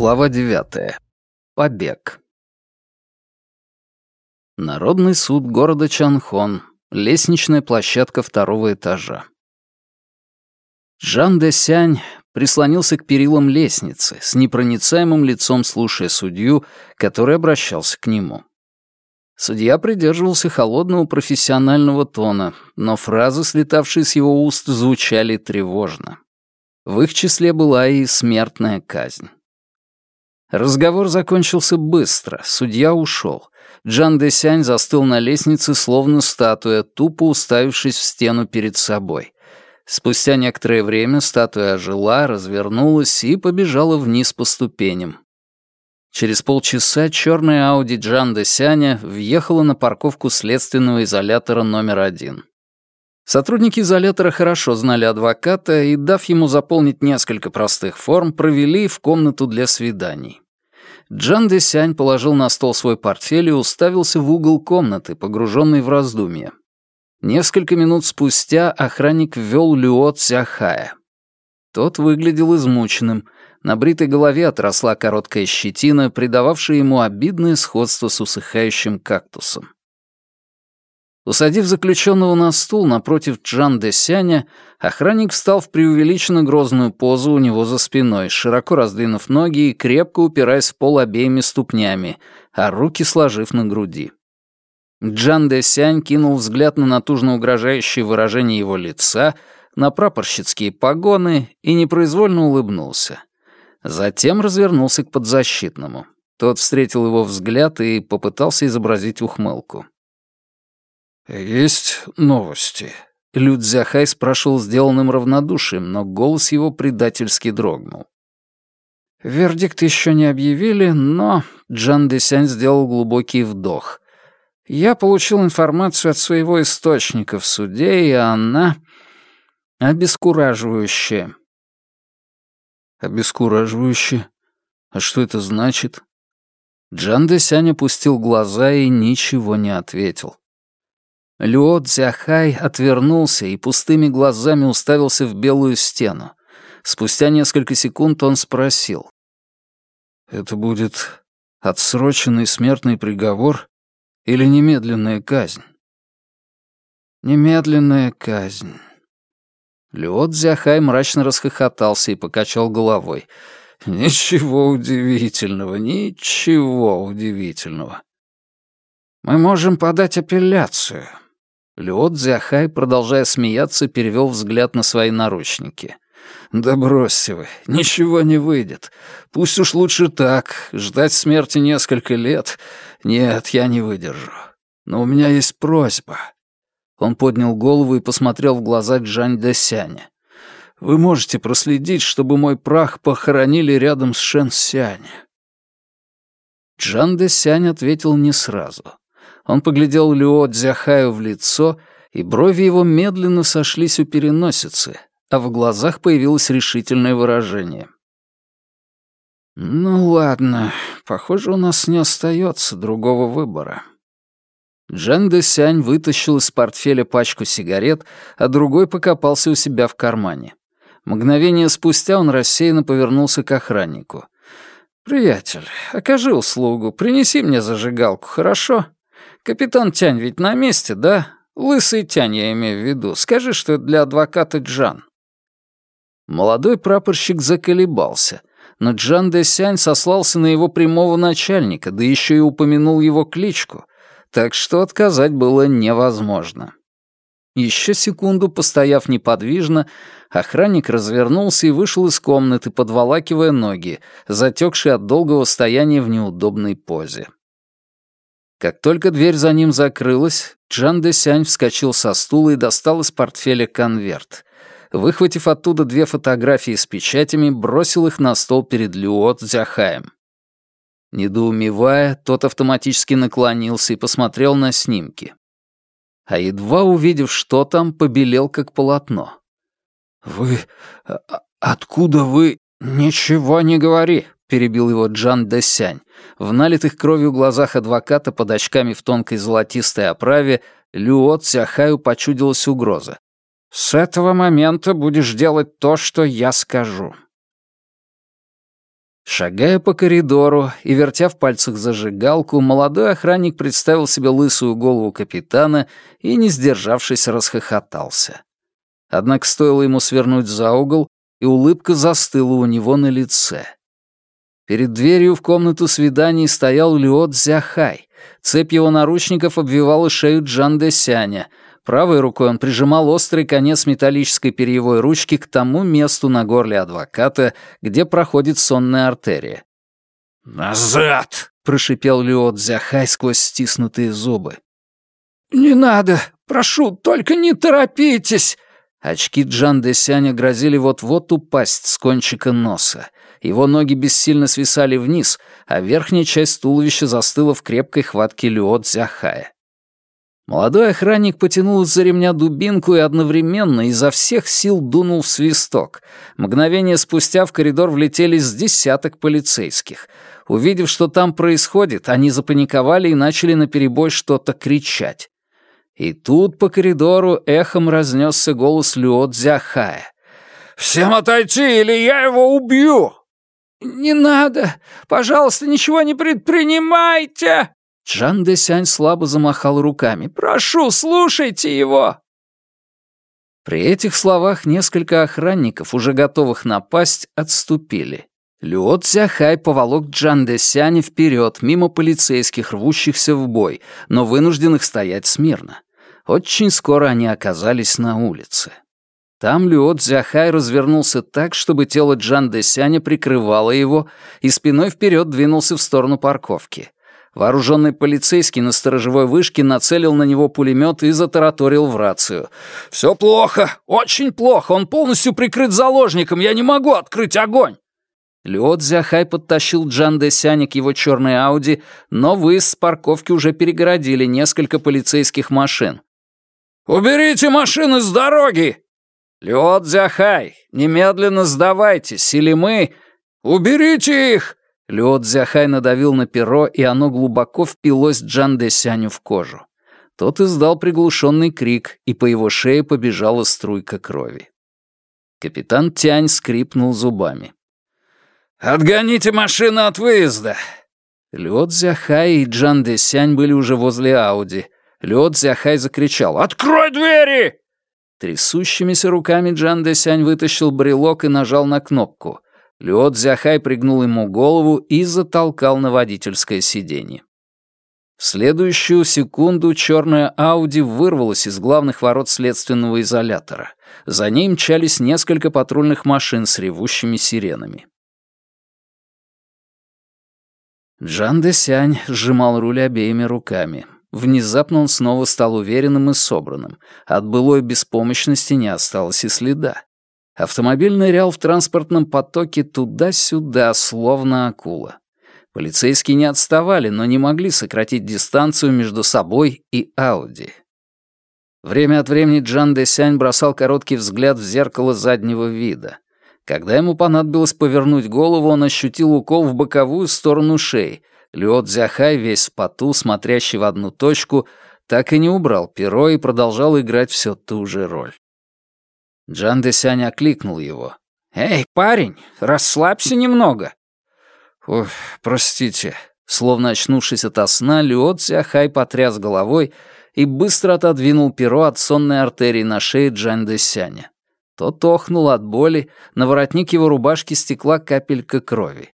Глава девятая. Побег. Народный суд города Чанхон. Лестничная площадка второго этажа. Жан де Сянь прислонился к перилам лестницы, с непроницаемым лицом слушая судью, который обращался к нему. Судья придерживался холодного профессионального тона, но фразы, слетавшие с его уст, звучали тревожно. В их числе была и смертная казнь. Разговор закончился быстро, судья ушел. Джан Десянь застыл на лестнице, словно статуя, тупо уставившись в стену перед собой. Спустя некоторое время статуя ожила, развернулась и побежала вниз по ступеням. Через полчаса черная Ауди Джан Десяня въехала на парковку следственного изолятора номер один. Сотрудники изолятора хорошо знали адвоката и, дав ему заполнить несколько простых форм, провели в комнату для свиданий. Джан Десянь положил на стол свой портфель и уставился в угол комнаты, погруженный в раздумья. Несколько минут спустя охранник ввел Люо Цяхая. Тот выглядел измученным. На бритой голове отросла короткая щетина, придававшая ему обидное сходство с усыхающим кактусом. Усадив заключенного на стул напротив Джан де Сяня, охранник встал в преувеличенно грозную позу у него за спиной, широко раздвинув ноги и крепко упираясь в пол обеими ступнями, а руки сложив на груди. Джан де Сянь кинул взгляд на натужно угрожающее выражение его лица, на прапорщицкие погоны и непроизвольно улыбнулся. Затем развернулся к подзащитному. Тот встретил его взгляд и попытался изобразить ухмылку. «Есть новости?» Люд спрашивал сделанным равнодушием, но голос его предательски дрогнул. Вердикт еще не объявили, но Джан Десянь сделал глубокий вдох. Я получил информацию от своего источника в суде, и она обескураживающая. Обескураживающая? А что это значит? Джан Десянь опустил глаза и ничего не ответил. Люо Цзяхай отвернулся и пустыми глазами уставился в белую стену. Спустя несколько секунд он спросил. «Это будет отсроченный смертный приговор или немедленная казнь?» «Немедленная казнь». Люо Цзяхай мрачно расхохотался и покачал головой. «Ничего удивительного, ничего удивительного. Мы можем подать апелляцию. Люот Дзяхай, продолжая смеяться, перевел взгляд на свои наручники. «Да бросьте вы, ничего не выйдет. Пусть уж лучше так, ждать смерти несколько лет. Нет, я не выдержу. Но у меня есть просьба». Он поднял голову и посмотрел в глаза Джань Десяня. «Вы можете проследить, чтобы мой прах похоронили рядом с Шэн Сянь?» Джан Десянь ответил не сразу. Он поглядел Люо Дзяхаю в лицо, и брови его медленно сошлись у переносицы, а в глазах появилось решительное выражение. «Ну ладно, похоже, у нас не остается другого выбора». Джан Де Сянь вытащил из портфеля пачку сигарет, а другой покопался у себя в кармане. Мгновение спустя он рассеянно повернулся к охраннику. «Приятель, окажи услугу, принеси мне зажигалку, хорошо?» Капитан Тянь ведь на месте, да? Лысый Тянь я имею в виду. Скажи, что это для адвоката Джан». Молодой прапорщик заколебался, но Джан Де Сянь сослался на его прямого начальника, да еще и упомянул его кличку, так что отказать было невозможно. Еще секунду постояв неподвижно, охранник развернулся и вышел из комнаты, подволакивая ноги, затекшие от долгого стояния в неудобной позе. Как только дверь за ним закрылась, Джан де Сянь вскочил со стула и достал из портфеля конверт. Выхватив оттуда две фотографии с печатями, бросил их на стол перед Люо Цзяхаем. Недоумевая, тот автоматически наклонился и посмотрел на снимки. А едва увидев, что там, побелел как полотно. «Вы... А, а, откуда вы...» «Ничего не говори», перебил его Джан Десянь. В налитых кровью глазах адвоката под очками в тонкой золотистой оправе Люо Цяхаю почудилась угроза. «С этого момента будешь делать то, что я скажу». Шагая по коридору и вертя в пальцах зажигалку, молодой охранник представил себе лысую голову капитана и, не сдержавшись, расхохотался. Однако стоило ему свернуть за угол, и улыбка застыла у него на лице. Перед дверью в комнату свиданий стоял Люот Зяхай. Цепь его наручников обвивала шею Джан Десяня. Правой рукой он прижимал острый конец металлической перьевой ручки к тому месту на горле адвоката, где проходит сонная артерия. «Назад!» — прошипел Люот Зяхай сквозь стиснутые зубы. «Не надо! Прошу, только не торопитесь!» Очки Джан Десяня грозили вот-вот упасть с кончика носа. Его ноги бессильно свисали вниз, а верхняя часть туловища застыла в крепкой хватке Люот Зяхая. Молодой охранник потянул из-за ремня дубинку и одновременно изо всех сил дунул в свисток. Мгновение спустя в коридор влетели с десяток полицейских. Увидев, что там происходит, они запаниковали и начали наперебой что-то кричать. И тут по коридору эхом разнесся голос Люо Дзяхая. «Всем отойти, или я его убью!» «Не надо! Пожалуйста, ничего не предпринимайте!» Джан Десянь слабо замахал руками. «Прошу, слушайте его!» При этих словах несколько охранников, уже готовых напасть, отступили. Люо Цзяхай поволок Джан Десяня вперед, мимо полицейских, рвущихся в бой, но вынужденных стоять смирно. Очень скоро они оказались на улице. Там Люо Цзяхай развернулся так, чтобы тело Джан Десяня прикрывало его, и спиной вперед двинулся в сторону парковки. Вооруженный полицейский на сторожевой вышке нацелил на него пулемет и затараторил в рацию. «Все плохо, очень плохо, он полностью прикрыт заложником, я не могу открыть огонь!» Люо Цзяхай подтащил Джан Десяня к его черной Ауди, но выезд с парковки уже перегородили несколько полицейских машин. «Уберите машины с дороги!» «Лёд Зяхай, немедленно сдавайтесь, или мы...» «Уберите их!» Лёд Зяхай надавил на перо, и оно глубоко впилось Джан Десяню в кожу. Тот издал приглушенный крик, и по его шее побежала струйка крови. Капитан Тянь скрипнул зубами. «Отгоните машину от выезда!» Лёд Зяхай и Джан Десянь были уже возле Ауди — Лед Зяхай закричал «Открой двери!» Трясущимися руками Джан Десянь вытащил брелок и нажал на кнопку. Лед Зяхай пригнул ему голову и затолкал на водительское сиденье. В следующую секунду черная Ауди вырвалась из главных ворот следственного изолятора. За ней мчались несколько патрульных машин с ревущими сиренами. Джан Десянь сжимал руль обеими руками. Внезапно он снова стал уверенным и собранным. От былой беспомощности не осталось и следа. Автомобиль нырял в транспортном потоке туда-сюда, словно акула. Полицейские не отставали, но не могли сократить дистанцию между собой и Ауди. Время от времени Джан Десянь бросал короткий взгляд в зеркало заднего вида. Когда ему понадобилось повернуть голову, он ощутил укол в боковую сторону шеи, Люо Цзяхай, весь в поту, смотрящий в одну точку, так и не убрал перо и продолжал играть все ту же роль. Джан Десянь окликнул его. «Эй, парень, расслабься немного!» «Ой, простите». Словно очнувшись ото сна, Люо Цзяхай потряс головой и быстро отодвинул перо от сонной артерии на шее Джан Десяня. Тот охнул от боли, на воротник его рубашки стекла капелька крови.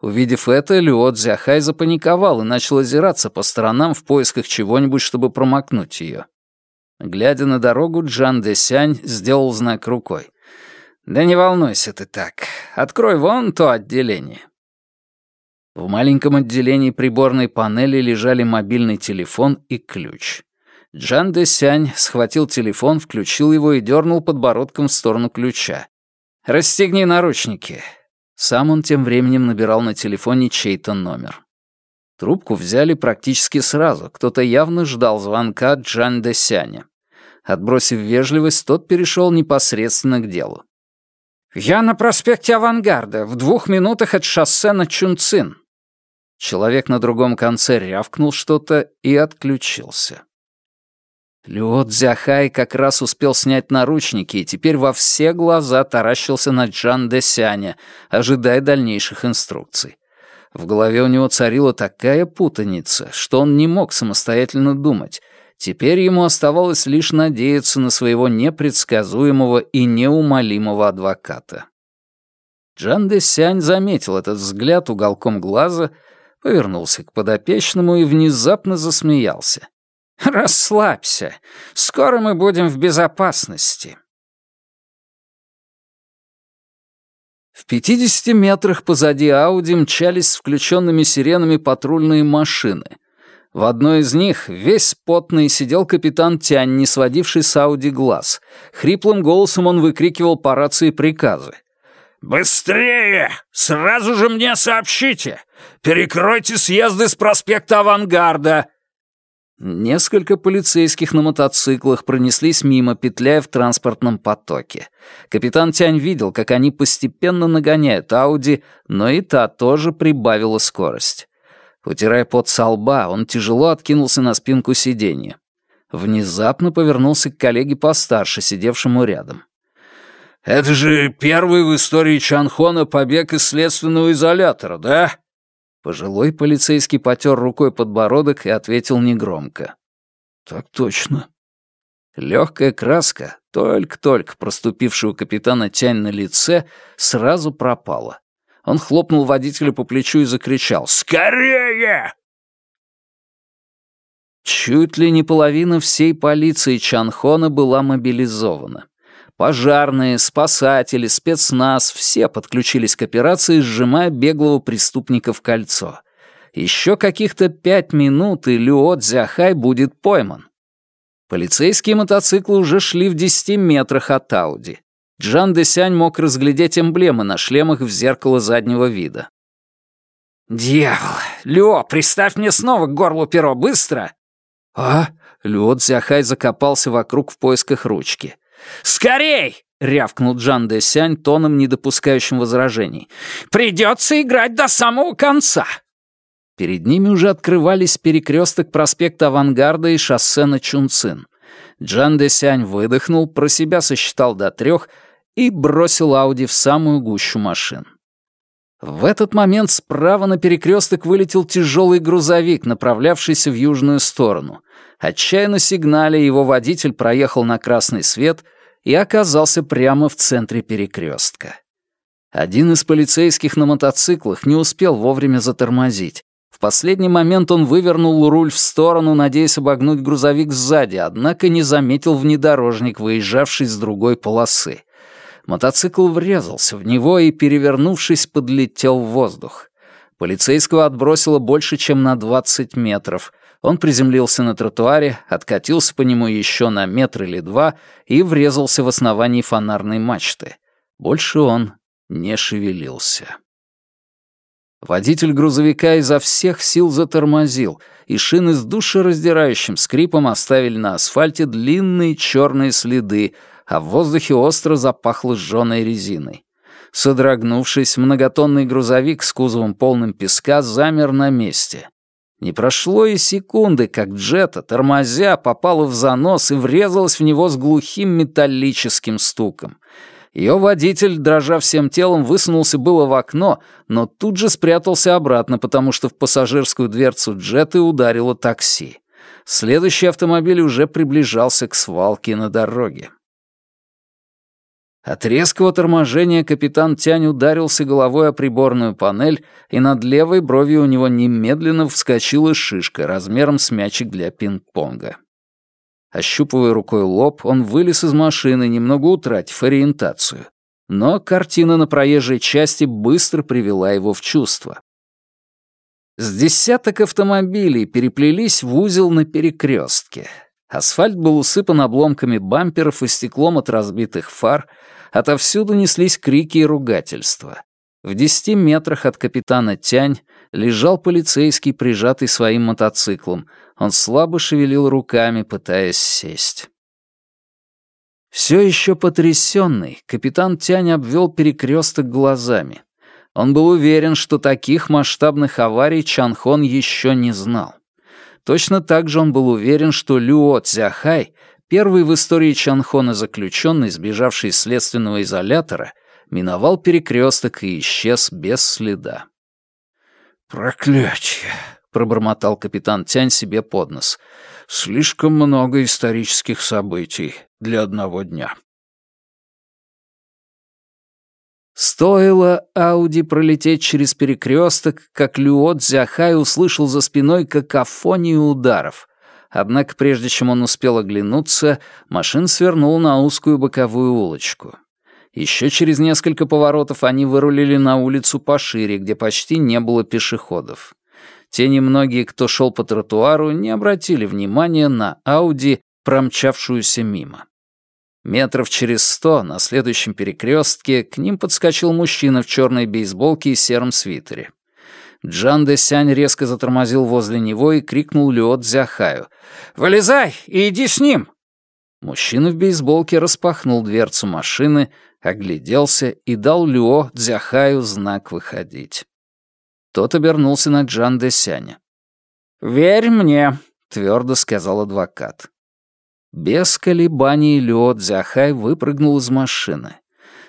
Увидев это, Люо Цзяхай запаниковал и начал озираться по сторонам в поисках чего-нибудь, чтобы промокнуть ее. Глядя на дорогу, Джан Десянь сделал знак рукой. «Да не волнуйся ты так. Открой вон то отделение». В маленьком отделении приборной панели лежали мобильный телефон и ключ. Джан Десянь схватил телефон, включил его и дернул подбородком в сторону ключа. «Расстегни наручники. Сам он тем временем набирал на телефоне чей-то номер. Трубку взяли практически сразу, кто-то явно ждал звонка Джан Десяня. Отбросив вежливость, тот перешел непосредственно к делу. «Я на проспекте Авангарда, в двух минутах от шоссе на Чунцин». Человек на другом конце рявкнул что-то и отключился. Люот Дзяхай как раз успел снять наручники и теперь во все глаза таращился на Джан Десяня, ожидая дальнейших инструкций. В голове у него царила такая путаница, что он не мог самостоятельно думать. Теперь ему оставалось лишь надеяться на своего непредсказуемого и неумолимого адвоката. Джан Десянь заметил этот взгляд уголком глаза, повернулся к подопечному и внезапно засмеялся. «Расслабься. Скоро мы будем в безопасности». В 50 метрах позади Ауди мчались с включенными сиренами патрульные машины. В одной из них, весь потный, сидел капитан Тянь, не сводивший с Ауди глаз. Хриплым голосом он выкрикивал по рации приказы. «Быстрее! Сразу же мне сообщите! Перекройте съезды с проспекта Авангарда! Несколько полицейских на мотоциклах пронеслись мимо, петляя в транспортном потоке. Капитан Тянь видел, как они постепенно нагоняют Ауди, но и та тоже прибавила скорость. Утирая пот со лба, он тяжело откинулся на спинку сиденья. Внезапно повернулся к коллеге постарше, сидевшему рядом. «Это же первый в истории Чанхона побег из следственного изолятора, да?» Пожилой полицейский потер рукой подбородок и ответил негромко. «Так точно». Легкая краска, только-только проступившая у капитана Тянь на лице, сразу пропала. Он хлопнул водителя по плечу и закричал «Скорее!». Чуть ли не половина всей полиции Чанхона была мобилизована. Пожарные, спасатели, спецназ — все подключились к операции, сжимая беглого преступника в кольцо. Еще каких-то пять минут, и Люо Цзяхай будет пойман. Полицейские мотоциклы уже шли в десяти метрах от Ауди. Джан Десянь мог разглядеть эмблемы на шлемах в зеркало заднего вида. «Дьявол! Люо, приставь мне снова к горлу перо, быстро!» «А?» — Люо Цзяхай закопался вокруг в поисках ручки. «Скорей!» — рявкнул Джан Де Сянь тоном, не допускающим возражений. «Придется играть до самого конца!» Перед ними уже открывались перекресток проспекта Авангарда и шоссе на Чунцин. Джан Де Сянь выдохнул, про себя сосчитал до трех и бросил Ауди в самую гущу машин. В этот момент справа на перекресток вылетел тяжелый грузовик, направлявшийся в южную сторону. Отчаянно сигналя его водитель проехал на красный свет и оказался прямо в центре перекрестка. Один из полицейских на мотоциклах не успел вовремя затормозить. В последний момент он вывернул руль в сторону, надеясь обогнуть грузовик сзади, однако не заметил внедорожник, выезжавший с другой полосы. Мотоцикл врезался в него и, перевернувшись, подлетел в воздух. Полицейского отбросило больше, чем на 20 метров — он приземлился на тротуаре, откатился по нему еще на метр или два и врезался в основании фонарной мачты. Больше он не шевелился. Водитель грузовика изо всех сил затормозил, и шины с душераздирающим скрипом оставили на асфальте длинные черные следы, а в воздухе остро запахло сжёной резиной. Содрогнувшись, многотонный грузовик с кузовом полным песка замер на месте. Не прошло и секунды, как Джета, тормозя, попала в занос и врезалась в него с глухим металлическим стуком. Ее водитель, дрожа всем телом, высунулся было в окно, но тут же спрятался обратно, потому что в пассажирскую дверцу Джеты ударило такси. Следующий автомобиль уже приближался к свалке на дороге. От резкого торможения капитан Тянь ударился головой о приборную панель, и над левой бровью у него немедленно вскочила шишка размером с мячик для пинг-понга. Ощупывая рукой лоб, он вылез из машины, немного утратив ориентацию. Но картина на проезжей части быстро привела его в чувство. С десяток автомобилей переплелись в узел на перекрестке. Асфальт был усыпан обломками бамперов и стеклом от разбитых фар — Отовсюду неслись крики и ругательства. В десяти метрах от капитана Тянь лежал полицейский, прижатый своим мотоциклом. Он слабо шевелил руками, пытаясь сесть. Все еще потрясенный, капитан Тянь обвел перекресток глазами. Он был уверен, что таких масштабных аварий Чанхон еще не знал. Точно так же он был уверен, что Люо Цзяхай, первый в истории Чанхона заключенный, сбежавший из следственного изолятора, миновал перекресток и исчез без следа. «Проклятие!» — пробормотал капитан Тянь себе под нос. «Слишком много исторических событий для одного дня». Стоило Ауди пролететь через перекресток, как Люо Цзяхай услышал за спиной какофонию ударов. Однако прежде чем он успел оглянуться, машина свернула на узкую боковую улочку. Еще через несколько поворотов они вырулили на улицу пошире, где почти не было пешеходов. Те немногие, кто шел по тротуару, не обратили внимания на Ауди, промчавшуюся мимо. Метров через сто на следующем перекрестке к ним подскочил мужчина в черной бейсболке и сером свитере. Джан де Сянь резко затормозил возле него и крикнул Люо Цзяхаю. «Вылезай и иди с ним!» Мужчина в бейсболке распахнул дверцу машины, огляделся и дал Люо Цзяхаю знак выходить. Тот обернулся на Джан де Сяня. «Верь мне», — твердо сказал адвокат. Без колебаний Люо Цзяхай выпрыгнул из машины.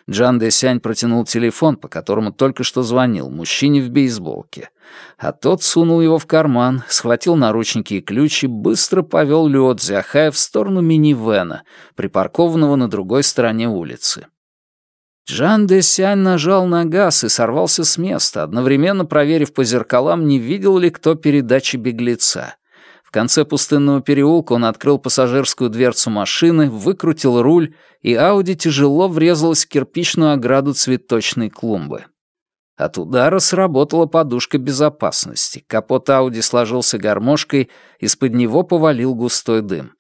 Джан Дэсянь протянул телефон, по которому только что звонил, мужчине в бейсболке. А тот сунул его в карман, схватил наручники и ключ и быстро повел Люо Цзяхая в сторону минивэна, припаркованного на другой стороне улицы. Джан Дэсянь нажал на газ и сорвался с места, одновременно проверив по зеркалам, не видел ли кто передачи беглеца. В конце пустынного переулка он открыл пассажирскую дверцу машины, выкрутил руль, и Ауди тяжело врезалась в кирпичную ограду цветочной клумбы. От удара сработала подушка безопасности. Капот Ауди сложился гармошкой, из-под него повалил густой дым.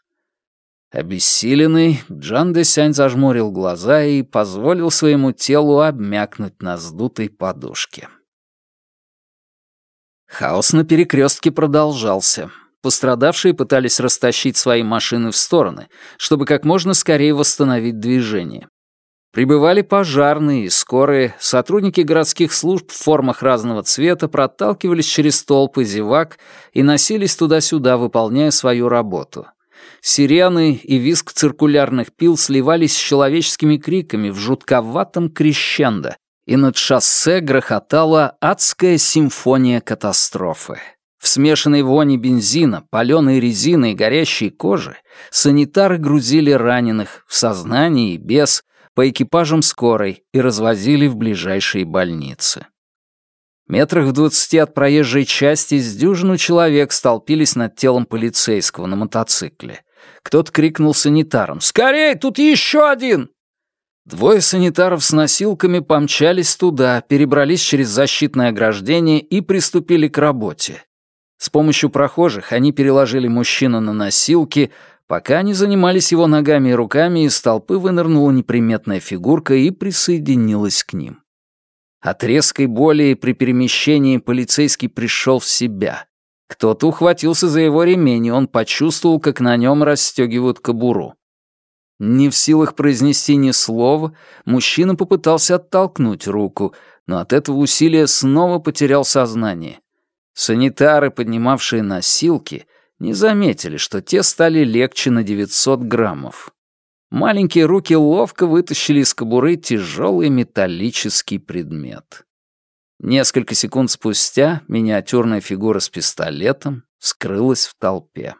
Обессиленный, Джан Десянь зажмурил глаза и позволил своему телу обмякнуть на сдутой подушке. Хаос на перекрестке продолжался. Пострадавшие пытались растащить свои машины в стороны, чтобы как можно скорее восстановить движение. Прибывали пожарные и скорые, сотрудники городских служб в формах разного цвета проталкивались через толпы зевак и носились туда-сюда, выполняя свою работу. Сирены и визг циркулярных пил сливались с человеческими криками в жутковатом крещендо, и над шоссе грохотала адская симфония катастрофы. В смешанной вони бензина, паленой резины и горящей кожи санитары грузили раненых в сознании и без по экипажам скорой и развозили в ближайшие больницы. Метрах в двадцати от проезжей части с дюжину человек столпились над телом полицейского на мотоцикле. Кто-то крикнул санитарам «Скорей, тут еще один!» Двое санитаров с носилками помчались туда, перебрались через защитное ограждение и приступили к работе. С помощью прохожих они переложили мужчину на носилки, пока они занимались его ногами и руками, из толпы вынырнула неприметная фигурка и присоединилась к ним. От резкой боли при перемещении полицейский пришел в себя. Кто-то ухватился за его ремень, и он почувствовал, как на нем расстегивают кобуру. Не в силах произнести ни слова, мужчина попытался оттолкнуть руку, но от этого усилия снова потерял сознание. Санитары, поднимавшие носилки, не заметили, что те стали легче на 900 граммов. Маленькие руки ловко вытащили из кобуры тяжелый металлический предмет. Несколько секунд спустя миниатюрная фигура с пистолетом скрылась в толпе.